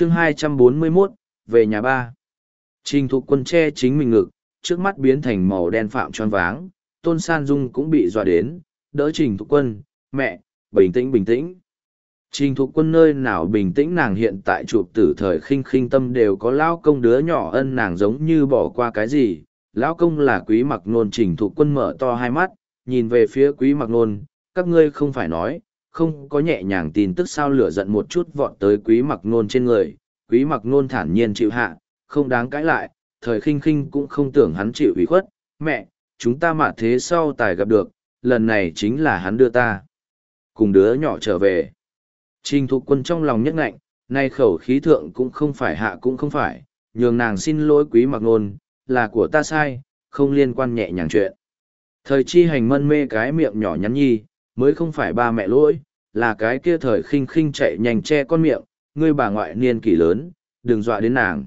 chương 241, về nhà ba. Trình thục quân che chính mình ngực, trước mắt biến thành màu đen phạm tròn váng, tôn san dung cũng bị dọa đến, đỡ trình thục quân, mẹ, bình tĩnh bình tĩnh. Trình thục quân nơi nào bình tĩnh nàng hiện tại chụp tử thời khinh khinh tâm đều có lão công đứa nhỏ ân nàng giống như bỏ qua cái gì. Lão công là quý mặc nôn trình thục quân mở to hai mắt, nhìn về phía quý mặc nôn, các ngươi không phải nói, không có nhẹ nhàng tin tức sao lửa giận một chút vọt tới quý mặc nôn trên người. Quý mặc nôn thản nhiên chịu hạ, không đáng cãi lại, thời khinh khinh cũng không tưởng hắn chịu ủy khuất. Mẹ, chúng ta mà thế sau tài gặp được, lần này chính là hắn đưa ta. Cùng đứa nhỏ trở về Trình thục quân trong lòng nhất ngạnh, nay khẩu khí thượng cũng không phải hạ cũng không phải, nhường nàng xin lỗi quý mặc nôn, là của ta sai, không liên quan nhẹ nhàng chuyện. Thời chi hành mân mê cái miệng nhỏ nhắn nhi, mới không phải ba mẹ lỗi, là cái kia thời khinh khinh chạy nhanh che con miệng, ngươi bà ngoại niên kỷ lớn, đừng dọa đến nàng.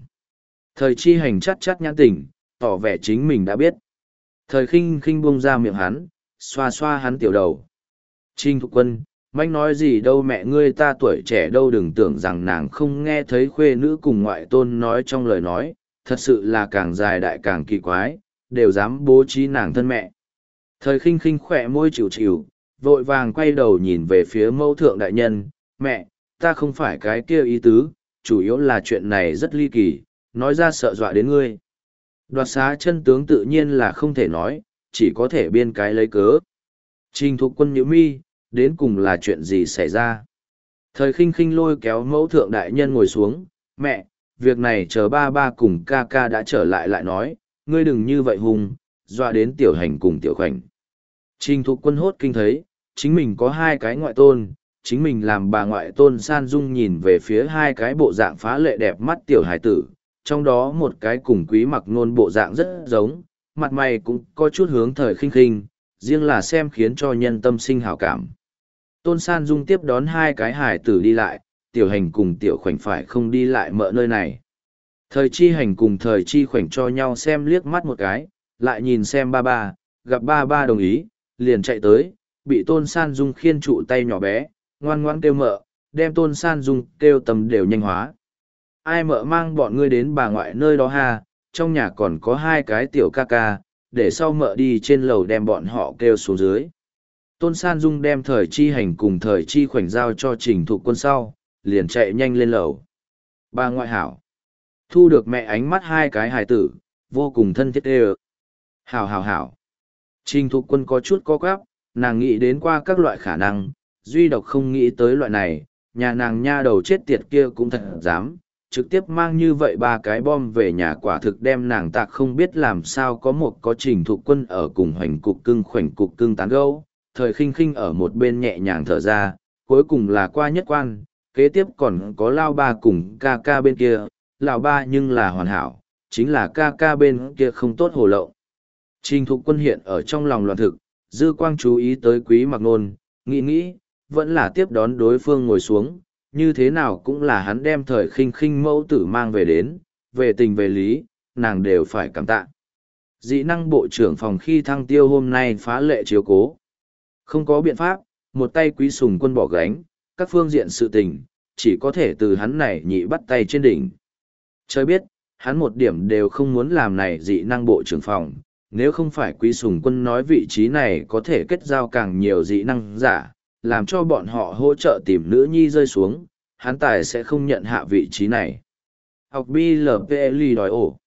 Thời chi hành chắt chắt nhãn tỉnh, tỏ vẻ chính mình đã biết. Thời khinh khinh buông ra miệng hắn, xoa xoa hắn tiểu đầu. Trinh Thục Quân, manh nói gì đâu mẹ ngươi ta tuổi trẻ đâu đừng tưởng rằng nàng không nghe thấy khuê nữ cùng ngoại tôn nói trong lời nói thật sự là càng dài đại càng kỳ quái đều dám bố trí nàng thân mẹ thời khinh khinh khỏe môi chịu chịu vội vàng quay đầu nhìn về phía mẫu thượng đại nhân mẹ ta không phải cái kia ý tứ chủ yếu là chuyện này rất ly kỳ nói ra sợ dọa đến ngươi đoạt xá chân tướng tự nhiên là không thể nói chỉ có thể biên cái lấy cớ trình thục quân nhữ mi đến cùng là chuyện gì xảy ra. Thời khinh khinh lôi kéo mẫu thượng đại nhân ngồi xuống, mẹ, việc này chờ ba ba cùng ca ca đã trở lại lại nói, ngươi đừng như vậy hùng, dọa đến tiểu hành cùng tiểu khoảnh. Trình thục quân hốt kinh thấy, chính mình có hai cái ngoại tôn, chính mình làm bà ngoại tôn san dung nhìn về phía hai cái bộ dạng phá lệ đẹp mắt tiểu hải tử, trong đó một cái cùng quý mặc nôn bộ dạng rất giống, mặt mày cũng có chút hướng thời khinh khinh, riêng là xem khiến cho nhân tâm sinh hảo cảm. Tôn San Dung tiếp đón hai cái hải tử đi lại, tiểu hành cùng tiểu khoảnh phải không đi lại mỡ nơi này. Thời chi hành cùng thời chi khoảnh cho nhau xem liếc mắt một cái, lại nhìn xem ba ba, gặp ba ba đồng ý, liền chạy tới, bị Tôn San Dung khiên trụ tay nhỏ bé, ngoan ngoan kêu mợ, đem Tôn San Dung kêu tầm đều nhanh hóa. Ai mợ mang bọn ngươi đến bà ngoại nơi đó ha, trong nhà còn có hai cái tiểu ca ca, để sau mợ đi trên lầu đem bọn họ kêu xuống dưới. Tôn San Dung đem thời chi hành cùng thời chi khoảnh giao cho trình thụ quân sau, liền chạy nhanh lên lầu. bà ngoại hảo. Thu được mẹ ánh mắt hai cái hài tử, vô cùng thân thiết đê Hảo hảo hảo. Trình thụ quân có chút có gắp nàng nghĩ đến qua các loại khả năng, duy độc không nghĩ tới loại này, nhà nàng nha đầu chết tiệt kia cũng thật dám, trực tiếp mang như vậy ba cái bom về nhà quả thực đem nàng tạc không biết làm sao có một có trình thụ quân ở cùng hoành cục cưng khoảnh cục cưng tán gâu, thời khinh khinh ở một bên nhẹ nhàng thở ra, cuối cùng là qua nhất quan, kế tiếp còn có lao ba cùng ca ca bên kia, lão ba nhưng là hoàn hảo, chính là ca ca bên kia không tốt hồ lậu. Trình thục quân hiện ở trong lòng loạn thực, dư quang chú ý tới quý mặc nôn, nghĩ nghĩ, vẫn là tiếp đón đối phương ngồi xuống, như thế nào cũng là hắn đem thời khinh khinh mẫu tử mang về đến, về tình về lý, nàng đều phải cảm tạ. Dị năng bộ trưởng phòng khi thăng tiêu hôm nay phá lệ chiếu cố. Không có biện pháp, một tay quý sùng quân bỏ gánh, các phương diện sự tình, chỉ có thể từ hắn này nhị bắt tay trên đỉnh. Trời biết, hắn một điểm đều không muốn làm này dị năng bộ trưởng phòng, nếu không phải quý sùng quân nói vị trí này có thể kết giao càng nhiều dị năng giả, làm cho bọn họ hỗ trợ tìm nữ nhi rơi xuống, hắn tài sẽ không nhận hạ vị trí này. Học BLPLI đòi ổ.